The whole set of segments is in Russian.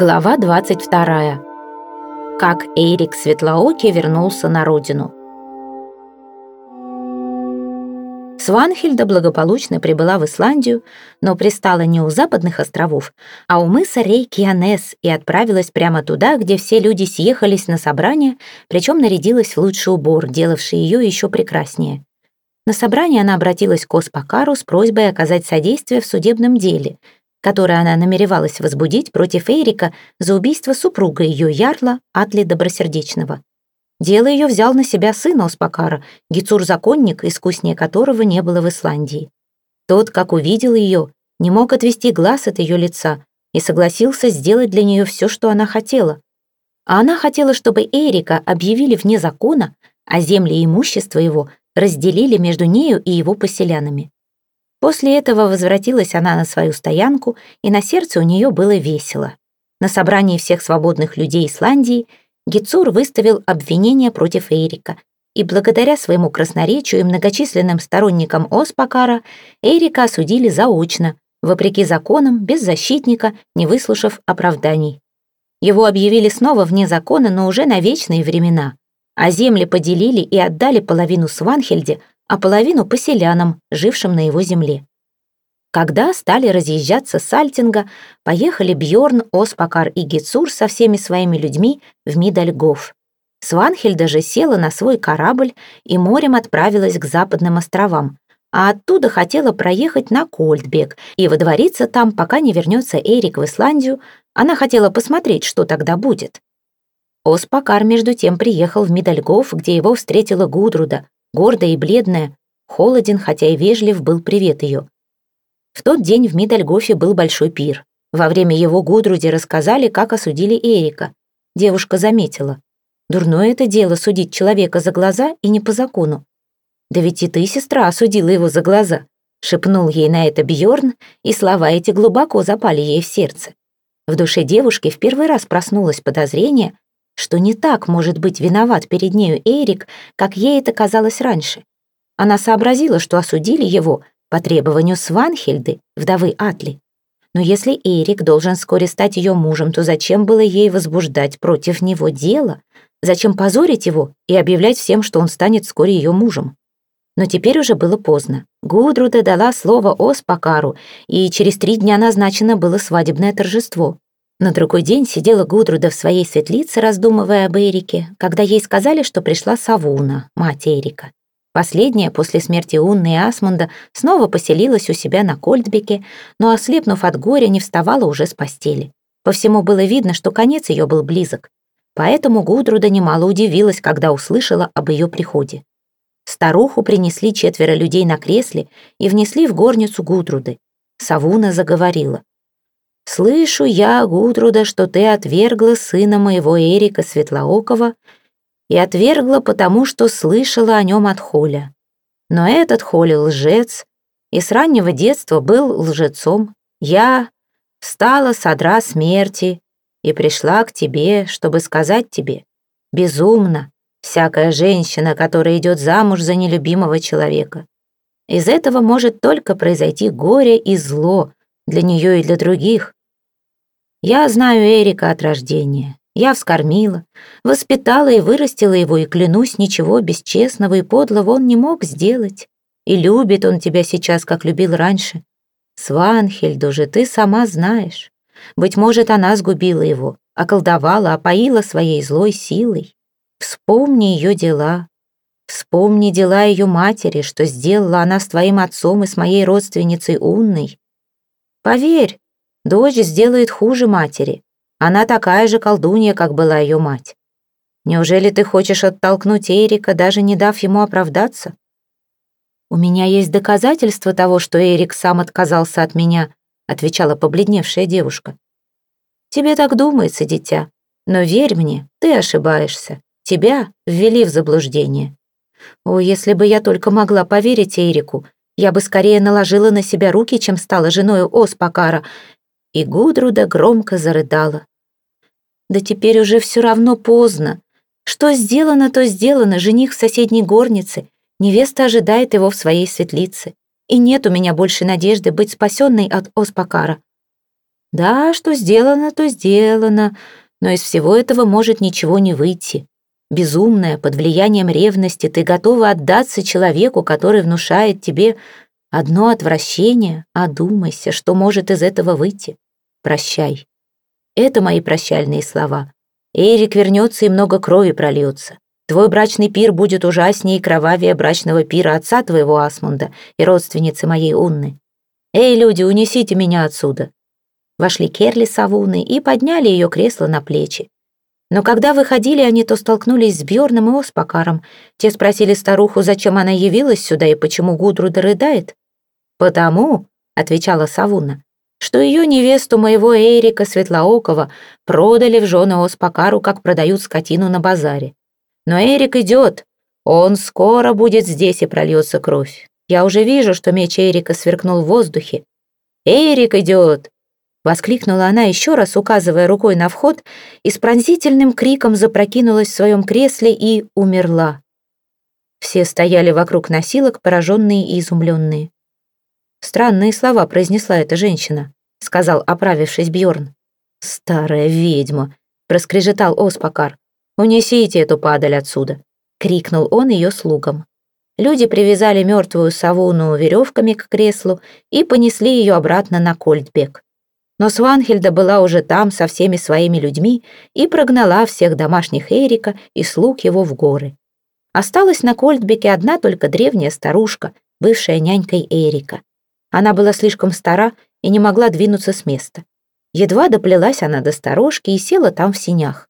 Глава 22. Как Эрик Светлоокий вернулся на родину. Сванхельда благополучно прибыла в Исландию, но пристала не у западных островов, а у мыса Рейкьянес и отправилась прямо туда, где все люди съехались на собрание, причем нарядилась в лучший убор, делавший ее еще прекраснее. На собрание она обратилась к Оспакару с просьбой оказать содействие в судебном деле — которое она намеревалась возбудить против Эрика за убийство супруга ее Ярла Атли Добросердечного. Дело ее взял на себя сын Оспакара, Гицур-законник, искуснее которого не было в Исландии. Тот, как увидел ее, не мог отвести глаз от ее лица и согласился сделать для нее все, что она хотела. А она хотела, чтобы Эрика объявили вне закона, а земли и имущество его разделили между нею и его поселянами. После этого возвратилась она на свою стоянку, и на сердце у нее было весело. На собрании всех свободных людей Исландии Гицур выставил обвинение против Эрика, и благодаря своему красноречию и многочисленным сторонникам Оспакара Эрика осудили заочно, вопреки законам, без защитника, не выслушав оправданий. Его объявили снова вне закона, но уже на вечные времена, а земли поделили и отдали половину Сванхельде, а половину поселянам, жившим на его земле. Когда стали разъезжаться с Альтинга, поехали Бьорн, Оспакар и Гицур со всеми своими людьми в Мидальгоф. Сванхельда же села на свой корабль и морем отправилась к западным островам, а оттуда хотела проехать на Кольдбек и водвориться там, пока не вернется Эрик в Исландию. Она хотела посмотреть, что тогда будет. Оспакар, между тем, приехал в Мидальгоф, где его встретила Гудруда, гордая и бледная, холоден, хотя и вежлив был привет ее. В тот день в Мидальгофе был большой пир. Во время его Гудруди рассказали, как осудили Эрика. Девушка заметила. Дурное это дело судить человека за глаза и не по закону. Да ведь и ты, сестра, осудила его за глаза. Шепнул ей на это Бьорн, и слова эти глубоко запали ей в сердце. В душе девушки в первый раз проснулось подозрение, что не так может быть виноват перед нею Эрик, как ей это казалось раньше. Она сообразила, что осудили его по требованию Сванхельды, вдовы Атли. Но если Эрик должен вскоре стать ее мужем, то зачем было ей возбуждать против него дело? Зачем позорить его и объявлять всем, что он станет вскоре ее мужем? Но теперь уже было поздно. Гудруда дала слово Оспакару, и через три дня назначено было свадебное торжество. На другой день сидела Гудруда в своей светлице, раздумывая об Эрике, когда ей сказали, что пришла Савуна, мать Эрика. Последняя, после смерти Унны и Асмунда, снова поселилась у себя на Кольдбеке, но, ослепнув от горя, не вставала уже с постели. По всему было видно, что конец ее был близок. Поэтому Гудруда немало удивилась, когда услышала об ее приходе. Старуху принесли четверо людей на кресле и внесли в горницу Гудруды. Савуна заговорила. «Слышу я, Гудруда, что ты отвергла сына моего Эрика Светлоокова и отвергла потому, что слышала о нем от Холя. Но этот Холя лжец, и с раннего детства был лжецом. Я встала с одра смерти и пришла к тебе, чтобы сказать тебе, безумно, всякая женщина, которая идет замуж за нелюбимого человека. Из этого может только произойти горе и зло для нее и для других. Я знаю Эрика от рождения. Я вскормила, воспитала и вырастила его, и клянусь, ничего бесчестного и подлого он не мог сделать. И любит он тебя сейчас, как любил раньше. Сванхельду же ты сама знаешь. Быть может, она сгубила его, околдовала, опоила своей злой силой. Вспомни ее дела. Вспомни дела ее матери, что сделала она с твоим отцом и с моей родственницей Унной. Поверь, Дочь сделает хуже матери. Она такая же колдунья, как была ее мать. Неужели ты хочешь оттолкнуть Эрика, даже не дав ему оправдаться? У меня есть доказательства того, что Эрик сам отказался от меня, отвечала побледневшая девушка. Тебе так думается, дитя, но верь мне, ты ошибаешься. Тебя ввели в заблуждение. О, если бы я только могла поверить Эрику, я бы скорее наложила на себя руки, чем стала женой Оспакара, и Гудруда громко зарыдала. «Да теперь уже все равно поздно. Что сделано, то сделано. Жених в соседней горнице. Невеста ожидает его в своей светлице. И нет у меня больше надежды быть спасенной от Оспакара. Да, что сделано, то сделано, но из всего этого может ничего не выйти. Безумная, под влиянием ревности, ты готова отдаться человеку, который внушает тебе одно отвращение. Одумайся, что может из этого выйти. Прощай. Это мои прощальные слова. Эрик вернется и много крови прольется. Твой брачный пир будет ужаснее и кровавее брачного пира отца твоего Асмунда и родственницы моей Унны. Эй, люди, унесите меня отсюда. Вошли Керли с Авуной и подняли ее кресло на плечи. Но когда выходили они, то столкнулись с Бьорном и Оспакаром. Те спросили старуху, зачем она явилась сюда и почему Гудруда рыдает. «Потому», — отвечала Савуна, «что ее невесту моего Эрика Светлоокова продали в жены Оспакару, как продают скотину на базаре. Но Эрик идет, он скоро будет здесь и прольется кровь. Я уже вижу, что меч Эрика сверкнул в воздухе. Эрик идет!» Воскликнула она еще раз, указывая рукой на вход, и с пронзительным криком запрокинулась в своем кресле и умерла. Все стояли вокруг носилок, пораженные и изумленные. «Странные слова произнесла эта женщина», — сказал, оправившись Бьорн. «Старая ведьма», — проскрежетал Оспакар. «Унесите эту падаль отсюда», — крикнул он ее слугам. Люди привязали мертвую совуну веревками к креслу и понесли ее обратно на Кольтбек. Но Сванхельда была уже там со всеми своими людьми и прогнала всех домашних Эрика и слуг его в горы. Осталась на Кольтбеке одна только древняя старушка, бывшая нянькой Эрика. Она была слишком стара и не могла двинуться с места. Едва доплелась она до сторожки и села там в синях.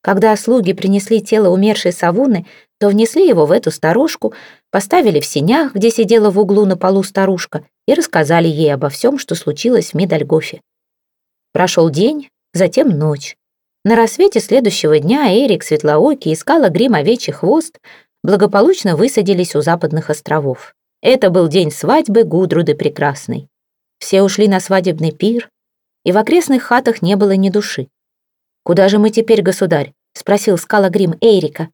Когда слуги принесли тело умершей Савуны, то внесли его в эту сторожку, поставили в синях, где сидела в углу на полу старушка, и рассказали ей обо всем, что случилось в Медальгофе. Прошел день, затем ночь. На рассвете следующего дня Эрик Светлоокий искала грим овечий хвост, благополучно высадились у западных островов. Это был день свадьбы Гудруды Прекрасной. Все ушли на свадебный пир, и в окрестных хатах не было ни души. «Куда же мы теперь, государь?» — спросил Скалагрим Эрика.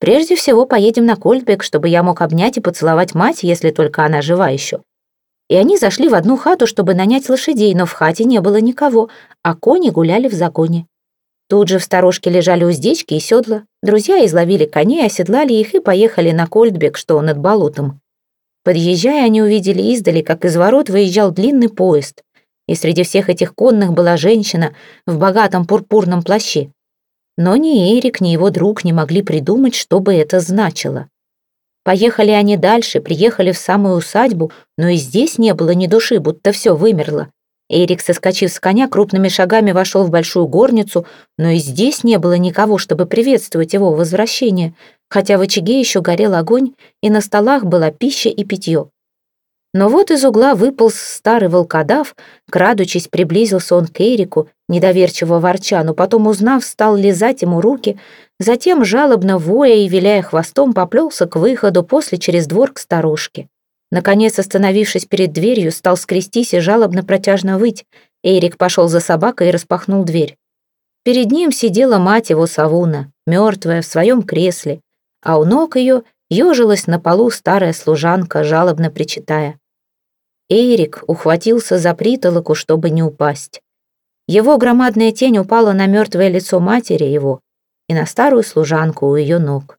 «Прежде всего поедем на Кольтбек, чтобы я мог обнять и поцеловать мать, если только она жива еще и они зашли в одну хату, чтобы нанять лошадей, но в хате не было никого, а кони гуляли в загоне. Тут же в сторожке лежали уздечки и седла. Друзья изловили коней, оседлали их и поехали на Кольдбек, что над болотом. Подъезжая, они увидели издали, как из ворот выезжал длинный поезд, и среди всех этих конных была женщина в богатом пурпурном плаще. Но ни Эрик, ни его друг не могли придумать, что бы это значило. Поехали они дальше, приехали в самую усадьбу, но и здесь не было ни души, будто все вымерло. Эрик, соскочив с коня, крупными шагами вошел в большую горницу, но и здесь не было никого, чтобы приветствовать его возвращение, хотя в очаге еще горел огонь, и на столах была пища и питье. Но вот из угла выполз старый волкодав, крадучись, приблизился он к Эрику, недоверчиво ворча, но потом, узнав, стал лизать ему руки, затем, жалобно воя и виляя хвостом, поплелся к выходу, после через двор к старушке. Наконец, остановившись перед дверью, стал скрестись и жалобно протяжно выть. Эрик пошел за собакой и распахнул дверь. Перед ним сидела мать его Савуна, мертвая, в своем кресле, а у ног ее Ёжилась на полу старая служанка, жалобно причитая. Эрик ухватился за притолоку, чтобы не упасть. Его громадная тень упала на мертвое лицо матери его и на старую служанку у ее ног.